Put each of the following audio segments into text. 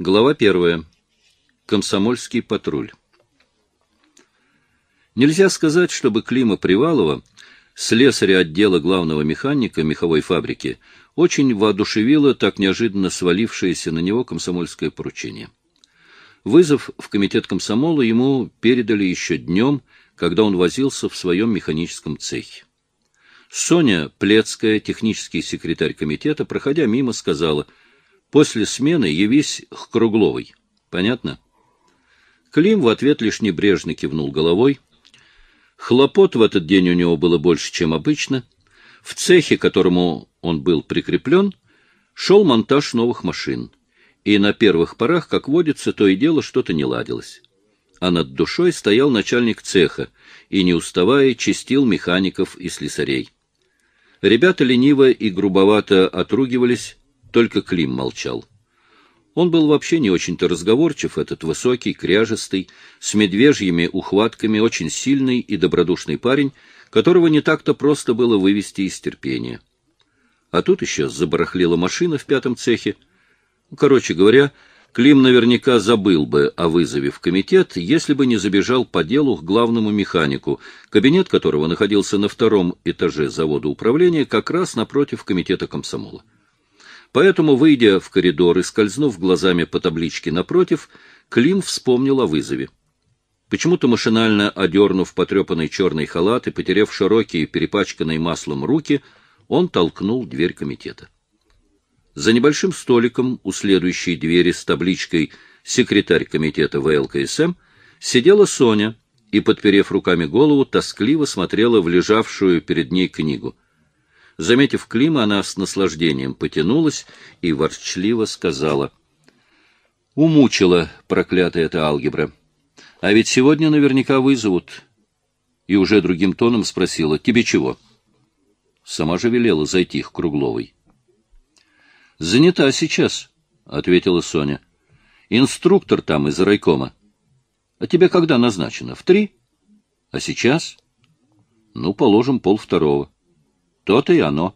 Глава первая. Комсомольский патруль. Нельзя сказать, чтобы Клима Привалова, слесаря отдела главного механика меховой фабрики, очень воодушевило так неожиданно свалившееся на него комсомольское поручение. Вызов в комитет комсомола ему передали еще днем, когда он возился в своем механическом цехе. Соня Плецкая, технический секретарь комитета, проходя мимо, сказала, «После смены явись к Кругловой». Понятно? Клим в ответ лишь небрежно кивнул головой. Хлопот в этот день у него было больше, чем обычно. В цехе, которому он был прикреплен, шел монтаж новых машин. И на первых порах, как водится, то и дело что-то не ладилось. А над душой стоял начальник цеха и, не уставая, чистил механиков и слесарей. Ребята лениво и грубовато отругивались, только Клим молчал. Он был вообще не очень-то разговорчив, этот высокий, кряжестый, с медвежьими ухватками, очень сильный и добродушный парень, которого не так-то просто было вывести из терпения. А тут еще забарахлила машина в пятом цехе. Короче говоря, Клим наверняка забыл бы о вызове в комитет, если бы не забежал по делу к главному механику, кабинет которого находился на втором этаже завода управления, как раз напротив комитета комсомола. Поэтому, выйдя в коридор и скользнув глазами по табличке напротив, Клим вспомнил о вызове. Почему-то машинально одернув потрепанный черный халат и потеряв широкие, перепачканные маслом руки, он толкнул дверь комитета. За небольшим столиком у следующей двери с табличкой «Секретарь комитета ВЛКСМ» сидела Соня и, подперев руками голову, тоскливо смотрела в лежавшую перед ней книгу. Заметив Клима, она с наслаждением потянулась и ворчливо сказала. «Умучила, проклятая эта алгебра. А ведь сегодня наверняка вызовут». И уже другим тоном спросила. «Тебе чего?» Сама же велела зайти к Кругловой. — Занята сейчас, — ответила Соня. — Инструктор там из райкома. — А тебе когда назначено? В три? — А сейчас? — Ну, положим, полвторого. То-то и оно.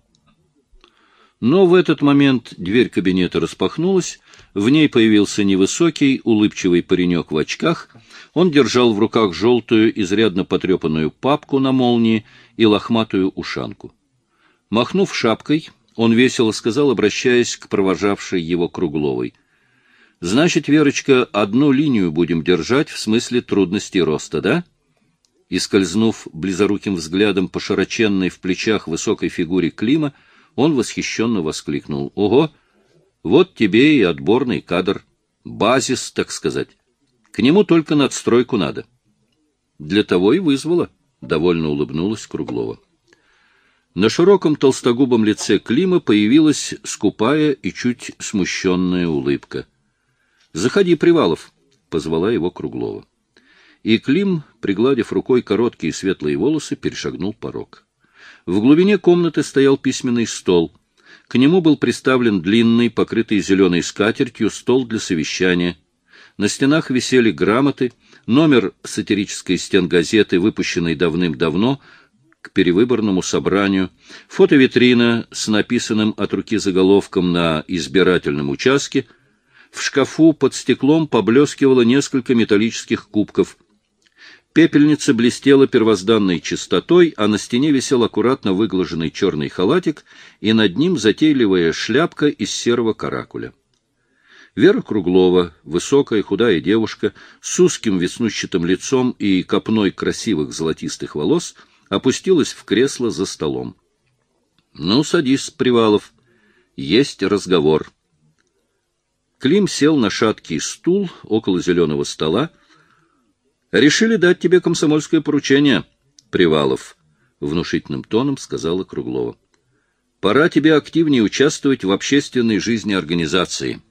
Но в этот момент дверь кабинета распахнулась, в ней появился невысокий, улыбчивый паренек в очках. Он держал в руках желтую, изрядно потрепанную папку на молнии и лохматую ушанку. Махнув шапкой, он весело сказал, обращаясь к провожавшей его Кругловой. — Значит, Верочка, одну линию будем держать в смысле трудностей роста, да? И, скользнув близоруким взглядом по широченной в плечах высокой фигуре Клима, он восхищенно воскликнул. — Ого! Вот тебе и отборный кадр. Базис, так сказать. К нему только надстройку надо. — Для того и вызвала, — довольно улыбнулась Круглова. — на широком толстогубом лице Клима появилась скупая и чуть смущенная улыбка. — Заходи, Привалов, — позвала его Круглова. И Клим, пригладив рукой короткие светлые волосы, перешагнул порог. В глубине комнаты стоял письменный стол. К нему был приставлен длинный, покрытый зеленой скатертью, стол для совещания. На стенах висели грамоты, номер сатирической стенгазеты, выпущенной давным-давно, к перевыборному собранию, фотовитрина с написанным от руки заголовком на избирательном участке, в шкафу под стеклом поблескивало несколько металлических кубков. Пепельница блестела первозданной чистотой, а на стене висел аккуратно выглаженный черный халатик, и над ним затейливая шляпка из серого каракуля. Вера Круглова, высокая худая девушка, с узким веснущатым лицом и копной красивых золотистых волос — опустилась в кресло за столом. — Ну, садись, Привалов. Есть разговор. Клим сел на шаткий стул около зеленого стола. — Решили дать тебе комсомольское поручение, Привалов, — внушительным тоном сказала Круглова. — Пора тебе активнее участвовать в общественной жизни организации.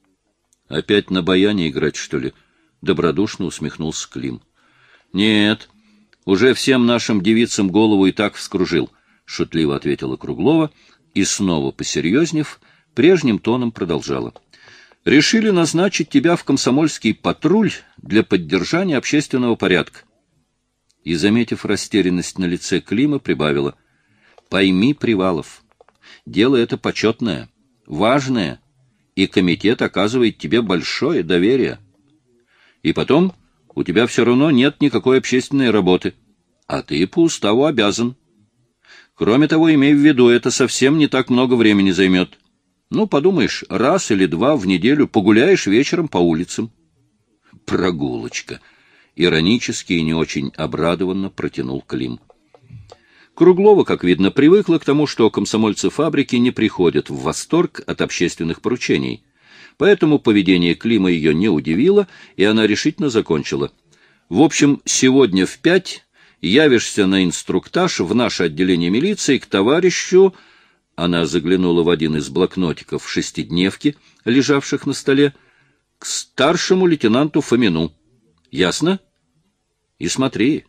— Опять на баяне играть, что ли? — добродушно усмехнулся Клим. — Нет, — уже всем нашим девицам голову и так вскружил, — шутливо ответила Круглова и, снова посерьезнев, прежним тоном продолжала. — Решили назначить тебя в комсомольский патруль для поддержания общественного порядка. И, заметив растерянность на лице Клима, прибавила. — Пойми, Привалов, дело это почетное, важное, и комитет оказывает тебе большое доверие. И потом, у тебя все равно нет никакой общественной работы, а ты по уставу обязан. Кроме того, имей в виду, это совсем не так много времени займет. Ну, подумаешь, раз или два в неделю погуляешь вечером по улицам. Прогулочка. Иронически и не очень обрадованно протянул Клим. Круглова, как видно, привыкла к тому, что комсомольцы фабрики не приходят в восторг от общественных поручений. Поэтому поведение Клима ее не удивило, и она решительно закончила. В общем, сегодня в пять явишься на инструктаж в наше отделение милиции к товарищу она заглянула в один из блокнотиков шестидневки, лежавших на столе, к старшему лейтенанту Фомину. Ясно? И смотри,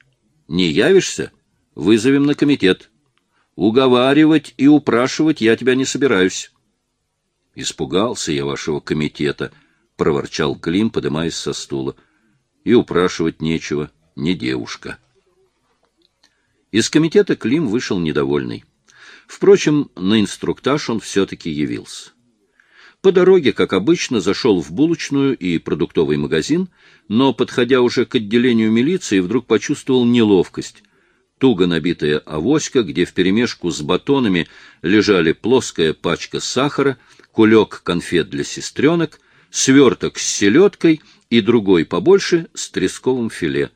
не явишься, вызовем на комитет. Уговаривать и упрашивать я тебя не собираюсь. Испугался я вашего комитета, проворчал Клим, подымаясь со стула. И упрашивать нечего, не девушка. Из комитета Клим вышел недовольный. Впрочем, на инструктаж он все-таки явился. По дороге, как обычно, зашел в булочную и продуктовый магазин, но, подходя уже к отделению милиции, вдруг почувствовал неловкость. Туго набитая авоська, где вперемешку с батонами лежали плоская пачка сахара, кулек конфет для сестренок, сверток с селедкой и другой побольше с тресковым филе.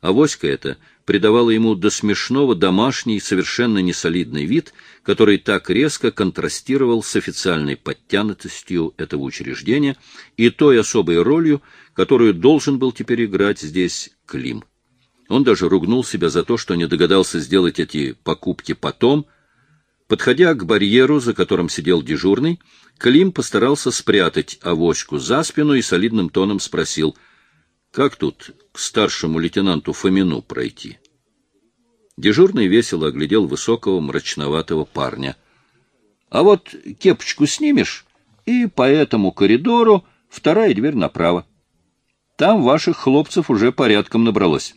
Авоська эта придавало ему до смешного домашний, совершенно несолидный вид, который так резко контрастировал с официальной подтянутостью этого учреждения и той особой ролью, которую должен был теперь играть здесь Клим. Он даже ругнул себя за то, что не догадался сделать эти покупки потом. Подходя к барьеру, за которым сидел дежурный, Клим постарался спрятать авоську за спину и солидным тоном спросил — как тут к старшему лейтенанту Фомину пройти? Дежурный весело оглядел высокого мрачноватого парня. — А вот кепочку снимешь, и по этому коридору вторая дверь направо. Там ваших хлопцев уже порядком набралось.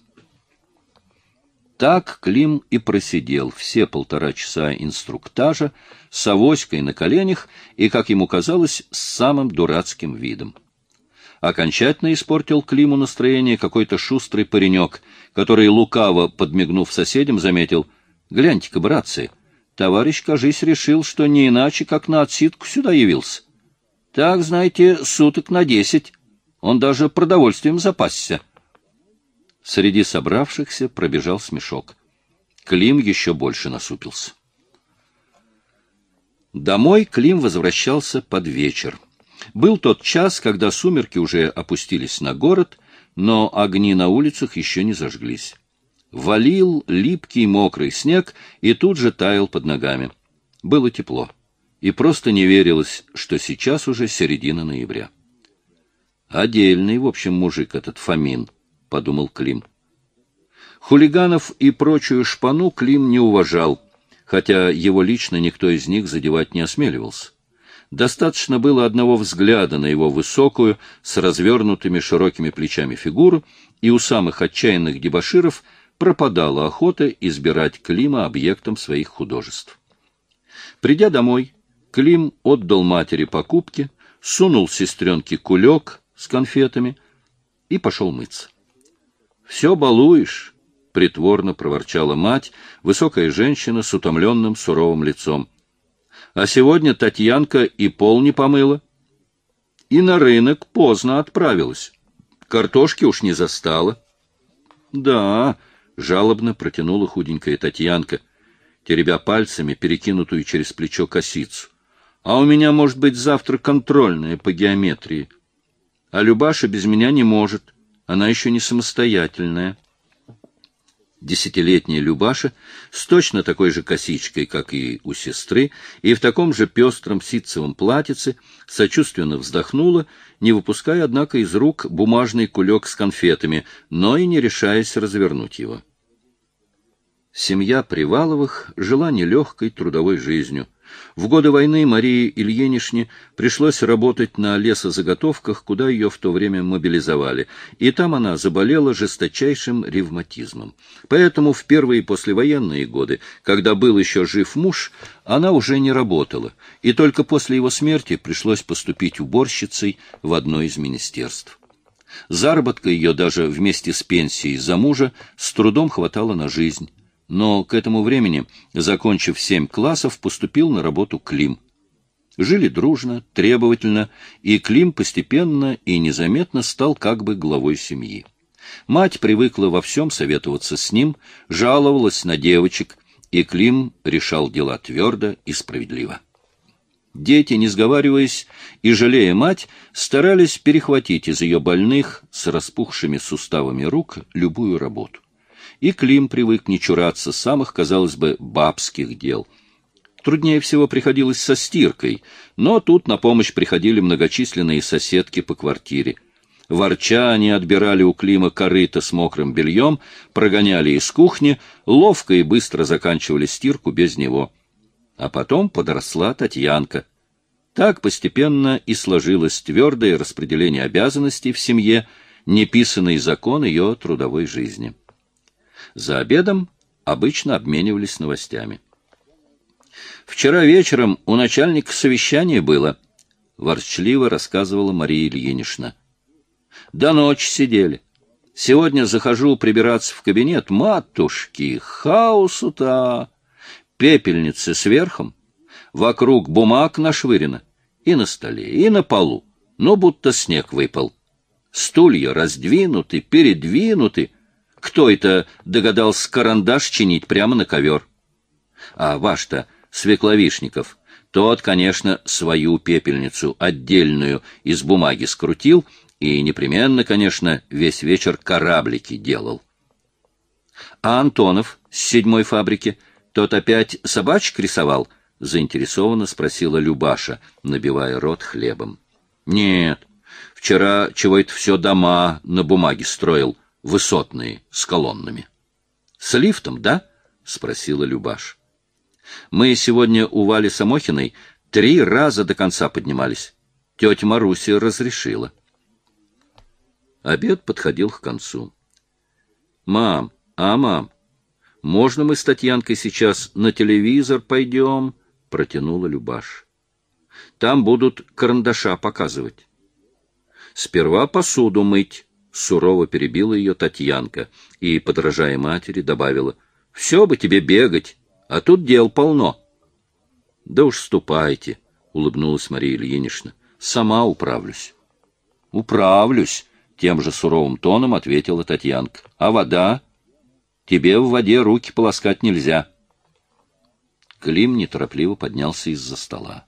Так Клим и просидел все полтора часа инструктажа с авоськой на коленях и, как ему казалось, с самым дурацким видом окончательно испортил Климу настроение какой-то шустрый паренек, который, лукаво подмигнув соседям, заметил, «Гляньте-ка, братцы, товарищ, кажись, решил, что не иначе, как на отсидку сюда явился. Так, знаете, суток на десять. Он даже продовольствием запасся». Среди собравшихся пробежал смешок. Клим еще больше насупился. Домой Клим возвращался под вечер. Был тот час, когда сумерки уже опустились на город, но огни на улицах еще не зажглись. Валил липкий мокрый снег и тут же таял под ногами. Было тепло, и просто не верилось, что сейчас уже середина ноября. «Отдельный, в общем, мужик этот Фомин», — подумал Клим. Хулиганов и прочую шпану Клим не уважал, хотя его лично никто из них задевать не осмеливался. Достаточно было одного взгляда на его высокую, с развернутыми широкими плечами фигуру, и у самых отчаянных дебоширов пропадала охота избирать Клима объектом своих художеств. Придя домой, Клим отдал матери покупки, сунул сестренке кулек с конфетами и пошел мыться. — Все балуешь, — притворно проворчала мать, высокая женщина с утомленным суровым лицом а сегодня Татьянка и пол не помыла. И на рынок поздно отправилась. Картошки уж не застала. — Да, — жалобно протянула худенькая Татьянка, теребя пальцами перекинутую через плечо косицу. — А у меня, может быть, завтра контрольная по геометрии. А Любаша без меня не может. Она еще не самостоятельная. — Десятилетняя Любаша с точно такой же косичкой, как и у сестры, и в таком же пестром ситцевом платьице, сочувственно вздохнула, не выпуская, однако, из рук бумажный кулек с конфетами, но и не решаясь развернуть его. Семья Приваловых жила нелегкой трудовой жизнью. В годы войны Марии Ильиничне пришлось работать на лесозаготовках, куда ее в то время мобилизовали, и там она заболела жесточайшим ревматизмом. Поэтому в первые послевоенные годы, когда был еще жив муж, она уже не работала, и только после его смерти пришлось поступить уборщицей в одно из министерств. Заработка ее даже вместе с пенсией за мужа с трудом хватало на жизнь но к этому времени, закончив семь классов, поступил на работу Клим. Жили дружно, требовательно, и Клим постепенно и незаметно стал как бы главой семьи. Мать привыкла во всем советоваться с ним, жаловалась на девочек, и Клим решал дела твердо и справедливо. Дети, не сговариваясь и жалея мать, старались перехватить из ее больных с распухшими суставами рук любую работу и Клим привык не чураться самых, казалось бы, бабских дел. Труднее всего приходилось со стиркой, но тут на помощь приходили многочисленные соседки по квартире. Ворча они отбирали у Клима корыто с мокрым бельем, прогоняли из кухни, ловко и быстро заканчивали стирку без него. А потом подросла Татьянка. Так постепенно и сложилось твердое распределение обязанностей в семье, неписанный закон ее трудовой жизни. За обедом обычно обменивались новостями. «Вчера вечером у начальника совещание было», — ворчливо рассказывала Мария Ильинична. «До ночи сидели. Сегодня захожу прибираться в кабинет. Матушки, хаосу-то! Пепельницы сверхом, вокруг бумаг нашвырено, и на столе, и на полу, но будто снег выпал. Стулья раздвинуты, передвинуты, кто это догадался карандаш чинить прямо на ковер? А ваш-то, Свекловишников, тот, конечно, свою пепельницу отдельную из бумаги скрутил и непременно, конечно, весь вечер кораблики делал. А Антонов с седьмой фабрики, тот опять собачек рисовал? Заинтересованно спросила Любаша, набивая рот хлебом. Нет, вчера чего это все дома на бумаге строил — высотные, с колоннами. — С лифтом, да? — спросила Любаш. — Мы сегодня у Вали Самохиной три раза до конца поднимались. Тетя Маруся разрешила. Обед подходил к концу. — Мам, а мам, можно мы с Татьянкой сейчас на телевизор пойдем? — протянула Любаш. — Там будут карандаша показывать. — Сперва посуду мыть, Сурово перебила ее Татьянка и, подражая матери, добавила, — Все бы тебе бегать, а тут дел полно. — Да уж ступайте, — улыбнулась Мария Ильинична, — сама управлюсь. — Управлюсь, — тем же суровым тоном ответила Татьянка. — А вода? Тебе в воде руки полоскать нельзя. Клим неторопливо поднялся из-за стола.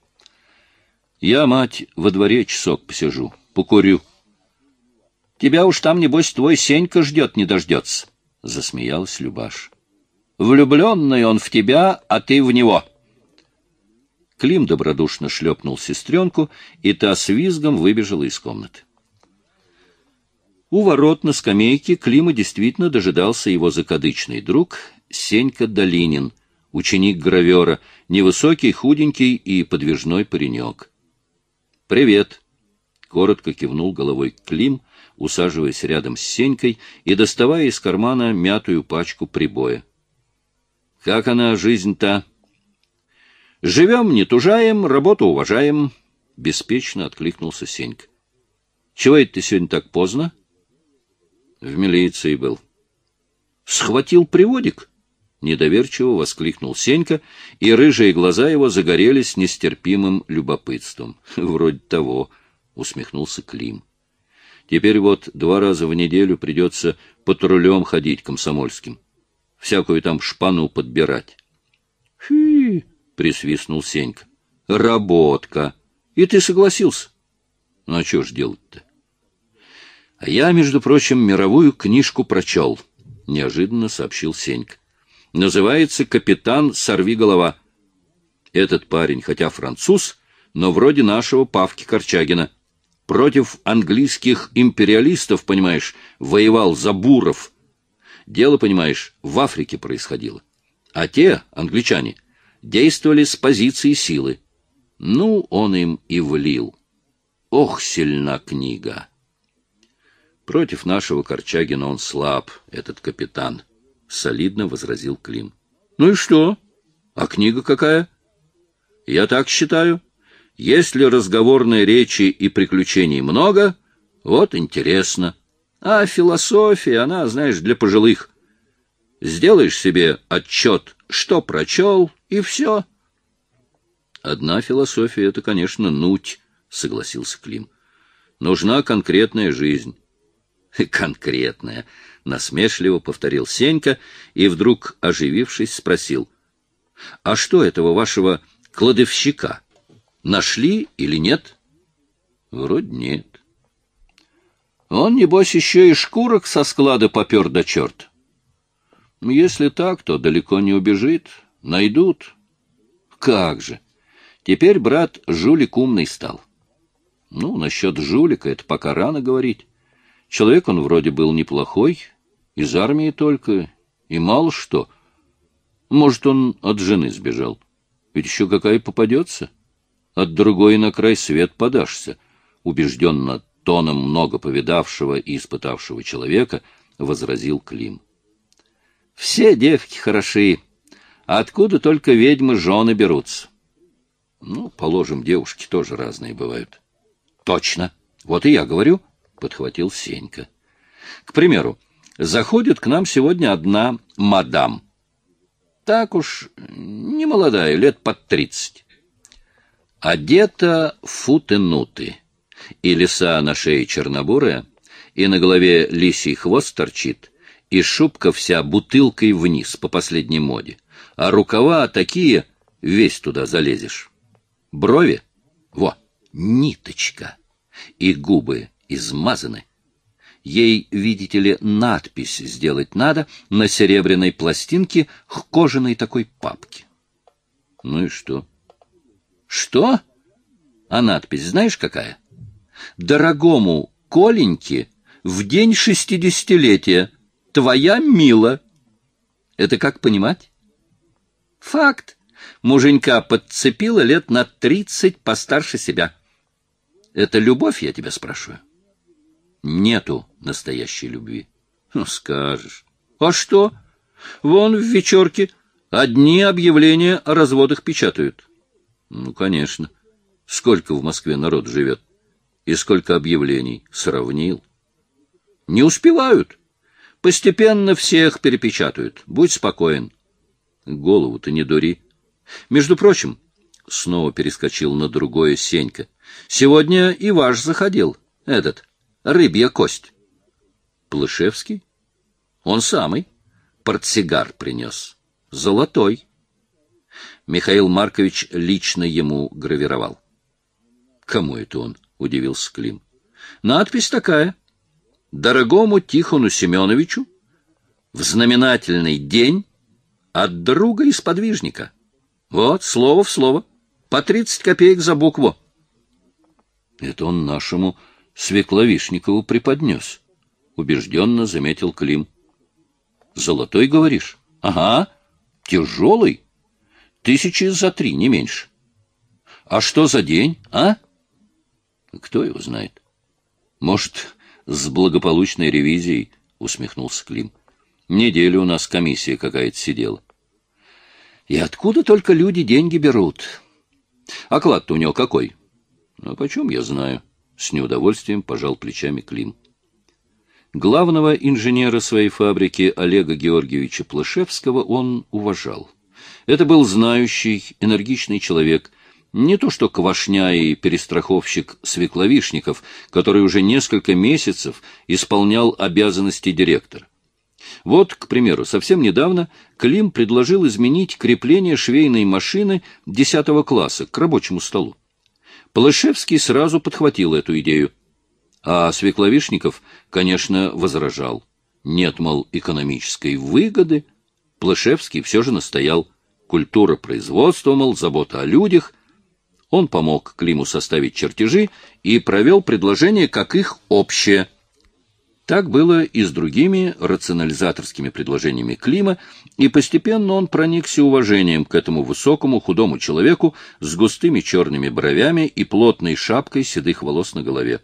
— Я, мать, во дворе часок посижу, покурю. — Тебя уж там, небось, твой Сенька ждет, не дождется, — засмеялась Любаш. Влюбленный он в тебя, а ты в него. Клим добродушно шлепнул сестренку, и та с визгом выбежала из комнаты. У ворот на скамейке Клима действительно дожидался его закадычный друг Сенька Долинин, ученик гравера, невысокий, худенький и подвижной паренек. «Привет!» — коротко кивнул головой Клим, усаживаясь рядом с Сенькой и доставая из кармана мятую пачку прибоя. — Как она, жизнь-то? — Живем, не тужаем, работу уважаем, — беспечно откликнулся Сенька. — Чего это ты сегодня так поздно? — В милиции был. — Схватил приводик? — недоверчиво воскликнул Сенька, и рыжие глаза его загорелись нестерпимым любопытством. — Вроде того, — усмехнулся Клим. — Теперь вот два раза в неделю придется патрулем ходить комсомольским. Всякую там шпану подбирать. — Фи! — присвистнул Сенька. — Работка! И ты согласился? Ну, а что ж делать-то? — А я, между прочим, мировую книжку прочел, — неожиданно сообщил Сенька. — Называется «Капитан Сорви голова». Этот парень, хотя француз, но вроде нашего Павки Корчагина — Против английских империалистов, понимаешь, воевал за буров. Дело, понимаешь, в Африке происходило. А те, англичане, действовали с позиции силы. Ну, он им и влил. Ох, сильна книга! Против нашего Корчагина он слаб, этот капитан, — солидно возразил Клим. Ну и что? А книга какая? Я так считаю. Если разговорной речи и приключений много, вот интересно. А философия, она, знаешь, для пожилых. Сделаешь себе отчет, что прочел, и все. Одна философия — это, конечно, нуть, — согласился Клим. Нужна конкретная жизнь. Конкретная, — насмешливо повторил Сенька и вдруг, оживившись, спросил. — А что этого вашего кладовщика? Нашли или нет? — Вроде нет. Он, небось, еще и шкурок со склада попер до черт. Если так, то далеко не убежит. Найдут. Как же! Теперь брат жулик умный стал. Ну, насчет жулика это пока рано говорить. Человек он вроде был неплохой, из армии только, и мало что. Может, он от жены сбежал. Ведь еще какая попадется. От другой на край свет подашься, убежденно тоном много повидавшего и испытавшего человека, возразил Клим. Все девки хороши, откуда только ведьмы жены берутся? Ну, положим, девушки тоже разные бывают. Точно. Вот и я говорю, подхватил Сенька. К примеру, заходит к нам сегодня одна мадам. Так уж не молодая, лет под тридцать. Одета футы-нуты и лиса на шее чернобурая, и на голове лисий хвост торчит, и шубка вся бутылкой вниз по последней моде, а рукава такие, весь туда залезешь. Брови? Во, ниточка. И губы измазаны. Ей, видите ли, надпись сделать надо на серебряной пластинке к кожаной такой папке. Ну и что? Что? А надпись знаешь какая? дорогому Коленьке в день шестидесятилетия. Твоя Мила. Это как понимать? Факт. Муженька подцепила лет на тридцать постарше себя. Это любовь, я тебя спрашиваю? Нету настоящей любви. Ну, скажешь. А что? Вон в вечерке одни объявления о разводах печатают. Ну, конечно. Сколько в Москве народ живет? И сколько объявлений сравнил. Не успевают. Постепенно всех перепечатают. Будь спокоен. Голову-то не дури. Между прочим, снова перескочил на другое Сенька. Сегодня и ваш заходил, этот, рыбья кость. Плышевский? Он самый. Портсигар принес. Золотой. Михаил Маркович лично ему гравировал. Кому это он? удивился Клим. Надпись такая. Дорогому Тихону Семеновичу в знаменательный день от друга и сподвижника. Вот, слово в слово. По тридцать копеек за букву. Это он нашему Свекловишникову преподнес, — убежденно заметил Клим. Золотой, говоришь? Ага, тяжелый. Тысячи за три, не меньше. А что за день, а? — кто его знает? Может, с благополучной ревизией, усмехнулся Клим. Неделю у нас комиссия какая-то сидела. И откуда только люди деньги берут? Оклад-то у него какой? Ну, почем я знаю? С неудовольствием пожал плечами Клим. Главного инженера своей фабрики Олега Георгиевича Плашевского он уважал. Это был знающий, энергичный человек — не то что Квашня и перестраховщик Свекловишников, который уже несколько месяцев исполнял обязанности директора. Вот, к примеру, совсем недавно Клим предложил изменить крепление швейной машины 10 класса к рабочему столу. Полышевский сразу подхватил эту идею. А Свекловишников, конечно, возражал. Нет, мол, экономической выгоды. Плышевский все же настоял. Культура производства, мол, забота о людях — он помог Климу составить чертежи и провел предложение как их общее. Так было и с другими рационализаторскими предложениями Клима, и постепенно он проникся уважением к этому высокому худому человеку с густыми черными бровями и плотной шапкой седых волос на голове.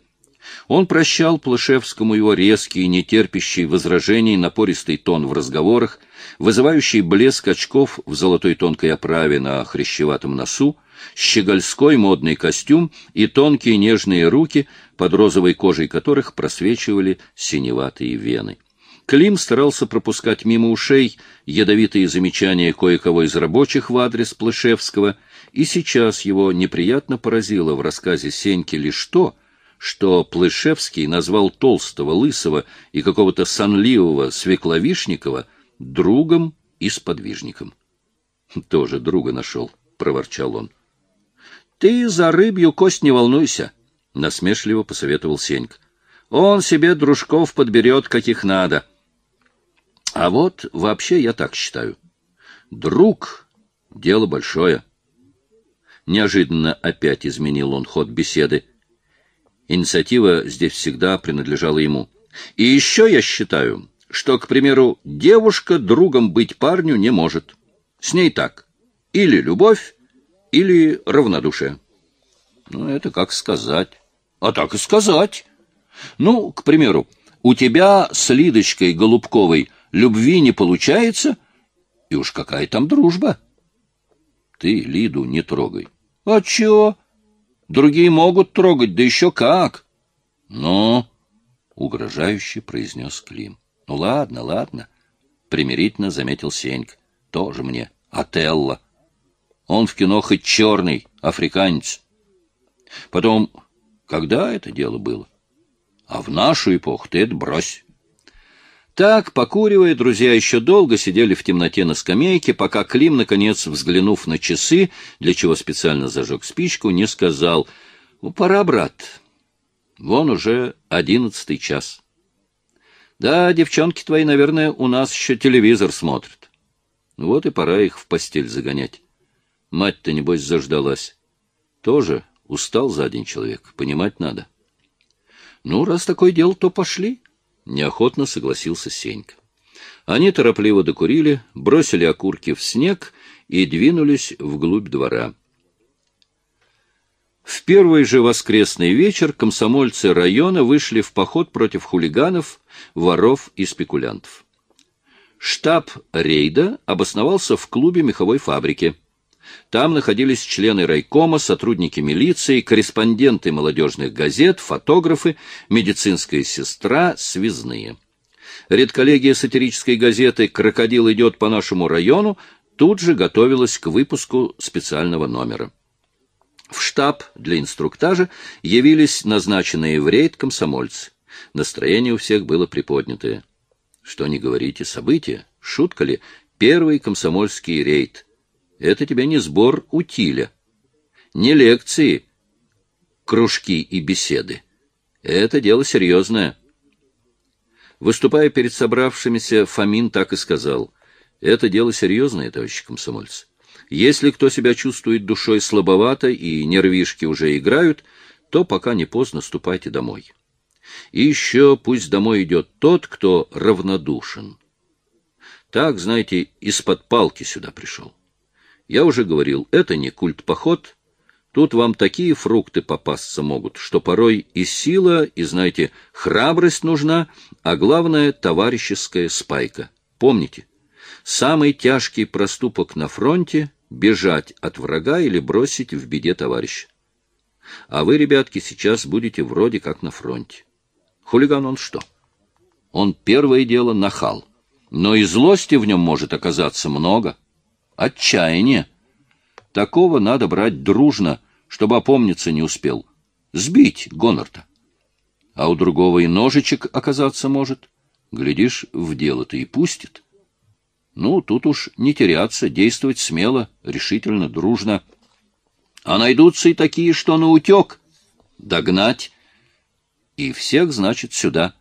Он прощал Плышевскому его резкий, нетерпящий возражений напористый тон в разговорах, вызывающий блеск очков в золотой тонкой оправе на хрящеватом носу, щегольской модный костюм и тонкие нежные руки, под розовой кожей которых просвечивали синеватые вены. Клим старался пропускать мимо ушей ядовитые замечания кое-кого из рабочих в адрес Плышевского, и сейчас его неприятно поразило в рассказе Сеньки лишь то, что Плышевский назвал толстого, лысого и какого-то сонливого Свекловишникова другом и сподвижником. — Тоже друга нашел, — проворчал он. — Ты за рыбью кость не волнуйся, — насмешливо посоветовал Сенька. — Он себе дружков подберет, каких надо. А вот вообще я так считаю. Друг — дело большое. Неожиданно опять изменил он ход беседы. Инициатива здесь всегда принадлежала ему. И еще я считаю, что, к примеру, девушка другом быть парню не может. С ней так. Или любовь, или равнодушие. Ну, это как сказать. А так и сказать. Ну, к примеру, у тебя с Лидочкой Голубковой любви не получается, и уж какая там дружба. Ты Лиду не трогай. А чё? Другие могут трогать, да еще как. Ну, угрожающе произнес Клим. Ну ладно, ладно, примирительно заметил Сенька. Тоже мне. Отелло. Он в кино хоть черный, африканец. Потом, когда это дело было? А в нашу эпоху ты это брось. Так, покуривая, друзья еще долго сидели в темноте на скамейке, пока Клим, наконец, взглянув на часы, для чего специально зажег спичку, не сказал «Ну, пора, брат, вон уже одиннадцатый час». «Да, девчонки твои, наверное, у нас еще телевизор смотрят. Вот и пора их в постель загонять». Мать-то, небось, заждалась. Тоже устал за день человек, понимать надо. Ну, раз такое дело, то пошли. Неохотно согласился Сенька. Они торопливо докурили, бросили окурки в снег и двинулись вглубь двора. В первый же воскресный вечер комсомольцы района вышли в поход против хулиганов, воров и спекулянтов. Штаб рейда обосновался в клубе меховой фабрики. Там находились члены райкома, сотрудники милиции, корреспонденты молодежных газет, фотографы, медицинская сестра, связные. Редколлегия сатирической газеты «Крокодил идет по нашему району» тут же готовилась к выпуску специального номера. В штаб для инструктажа явились назначенные в рейд комсомольцы. Настроение у всех было приподнятое. Что не говорите, события, шутка ли, первый комсомольский рейд — это тебе не сбор утиля, не лекции, кружки и беседы. Это дело серьезное. Выступая перед собравшимися, Фомин так и сказал. Это дело серьезное, товарищи комсомольцы. Если кто себя чувствует душой слабовато и нервишки уже играют, то пока не поздно ступайте домой. И еще пусть домой идет тот, кто равнодушен. Так, знаете, из-под палки сюда пришел. Я уже говорил, это не культ-поход. Тут вам такие фрукты попасться могут, что порой и сила, и, знаете, храбрость нужна, а главное — товарищеская спайка. Помните, самый тяжкий проступок на фронте — бежать от врага или бросить в беде товарища. А вы, ребятки, сейчас будете вроде как на фронте. Хулиган он что? Он первое дело нахал, но и злости в нем может оказаться много — Отчаяние. Такого надо брать дружно, чтобы опомниться не успел. Сбить гонор-то. А у другого и ножичек оказаться может. Глядишь, в дело-то и пустит. Ну, тут уж не теряться, действовать смело, решительно, дружно. А найдутся и такие, что на утек. Догнать. И всех, значит, сюда.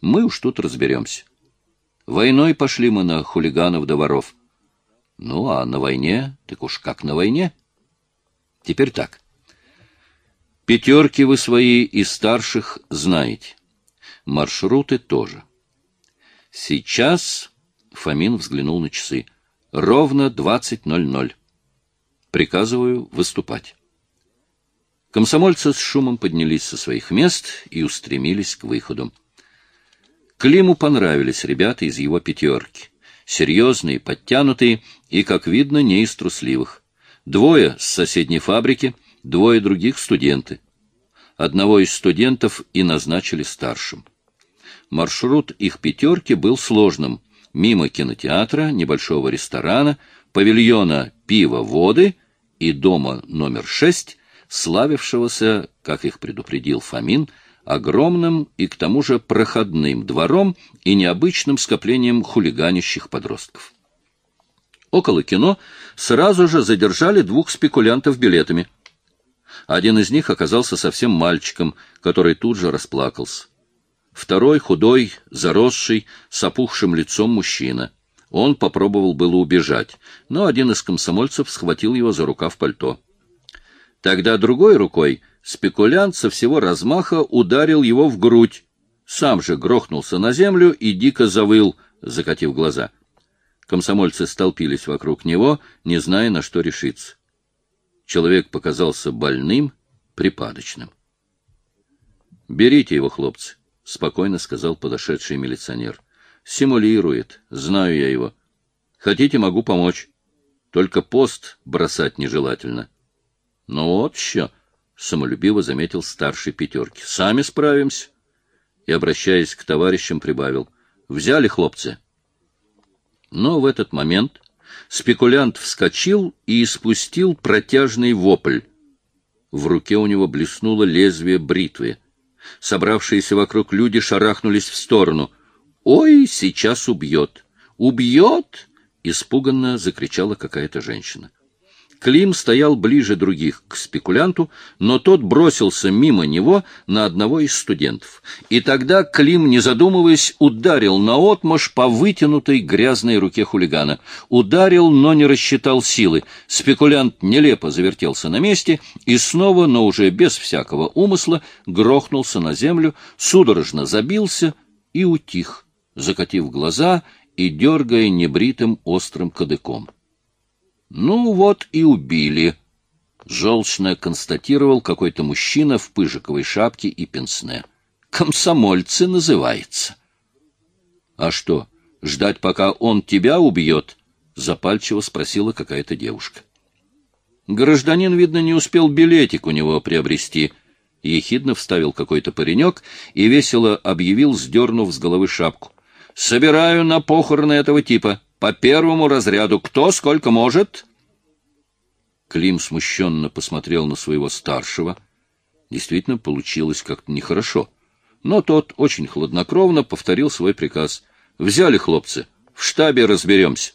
Мы уж тут разберемся. Войной пошли мы на хулиганов да воров. Ну, а на войне, так уж как на войне. Теперь так. Пятерки вы свои из старших знаете. Маршруты тоже. Сейчас Фомин взглянул на часы. Ровно 20.00. Приказываю выступать. Комсомольцы с шумом поднялись со своих мест и устремились к выходу. Климу понравились ребята из его пятерки. Серьезные, подтянутые и, как видно, не из трусливых. Двое с соседней фабрики, двое других студенты. Одного из студентов и назначили старшим. Маршрут их пятерки был сложным. Мимо кинотеатра, небольшого ресторана, павильона пива-воды и дома номер шесть, славившегося, как их предупредил Фомин, огромным и к тому же проходным двором и необычным скоплением хулиганящих подростков. Около кино сразу же задержали двух спекулянтов билетами. Один из них оказался совсем мальчиком, который тут же расплакался. Второй — худой, заросший, с опухшим лицом мужчина. Он попробовал было убежать, но один из комсомольцев схватил его за рукав пальто. Тогда другой рукой спекулянт со всего размаха ударил его в грудь, сам же грохнулся на землю и дико завыл, закатив глаза. Комсомольцы столпились вокруг него, не зная, на что решиться. Человек показался больным, припадочным. — Берите его, хлопцы, — спокойно сказал подошедший милиционер. — Симулирует, знаю я его. Хотите, могу помочь. Только пост бросать нежелательно. — Ну вот еще, — самолюбиво заметил старший пятерки. — Сами справимся. И, обращаясь к товарищам, прибавил. — Взяли, хлопцы. Но в этот момент спекулянт вскочил и испустил протяжный вопль. В руке у него блеснуло лезвие бритвы. Собравшиеся вокруг люди шарахнулись в сторону. «Ой, сейчас убьет! Убьет!» — испуганно закричала какая-то женщина. Клим стоял ближе других к спекулянту, но тот бросился мимо него на одного из студентов. И тогда Клим, не задумываясь, ударил наотмашь по вытянутой грязной руке хулигана. Ударил, но не рассчитал силы. Спекулянт нелепо завертелся на месте и снова, но уже без всякого умысла, грохнулся на землю, судорожно забился и утих, закатив глаза и дергая небритым острым кадыком. Ну вот и убили. Желчно констатировал какой-то мужчина в пыжиковой шапке и пенсне. Комсомольцы называется. А что, ждать, пока он тебя убьет? Запальчиво спросила какая-то девушка. Гражданин, видно, не успел билетик у него приобрести. Ехидно вставил какой-то паренек и весело объявил, сдернув с головы шапку. «Собираю на похороны этого типа. По первому разряду. Кто сколько может? Клим смущенно посмотрел на своего старшего. Действительно, получилось как-то нехорошо. Но тот очень хладнокровно повторил свой приказ. «Взяли, хлопцы, в штабе разберемся».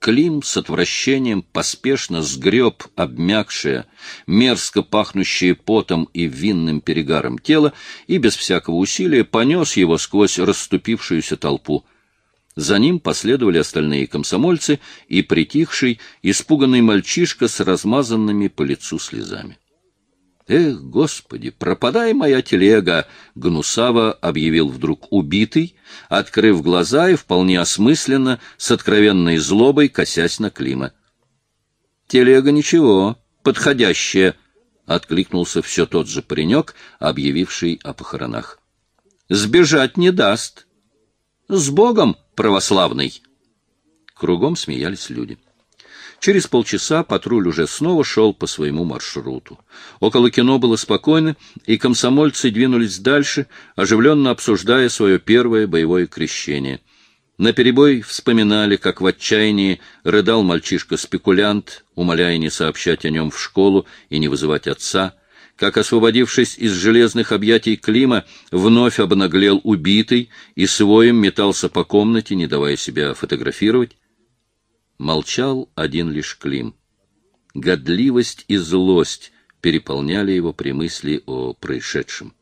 Клим с отвращением поспешно сгреб обмякшее, мерзко пахнущее потом и винным перегаром тело и без всякого усилия понес его сквозь расступившуюся толпу. За ним последовали остальные комсомольцы и притихший, испуганный мальчишка с размазанными по лицу слезами. «Эх, Господи, пропадай моя телега!» — гнусаво объявил вдруг убитый, открыв глаза и вполне осмысленно, с откровенной злобой, косясь на Клима. «Телега ничего, подходящая», — откликнулся все тот же паренек, объявивший о похоронах. «Сбежать не даст». «С Богом!» Православный. Кругом смеялись люди. Через полчаса патруль уже снова шел по своему маршруту. Около кино было спокойно, и комсомольцы двинулись дальше, оживленно обсуждая свое первое боевое крещение. На перебой вспоминали, как в отчаянии рыдал мальчишка-спекулянт, умоляя не сообщать о нем в школу и не вызывать отца — как, освободившись из железных объятий Клима, вновь обнаглел убитый и своим метался по комнате, не давая себя фотографировать. Молчал один лишь Клим. Годливость и злость переполняли его при мысли о происшедшем.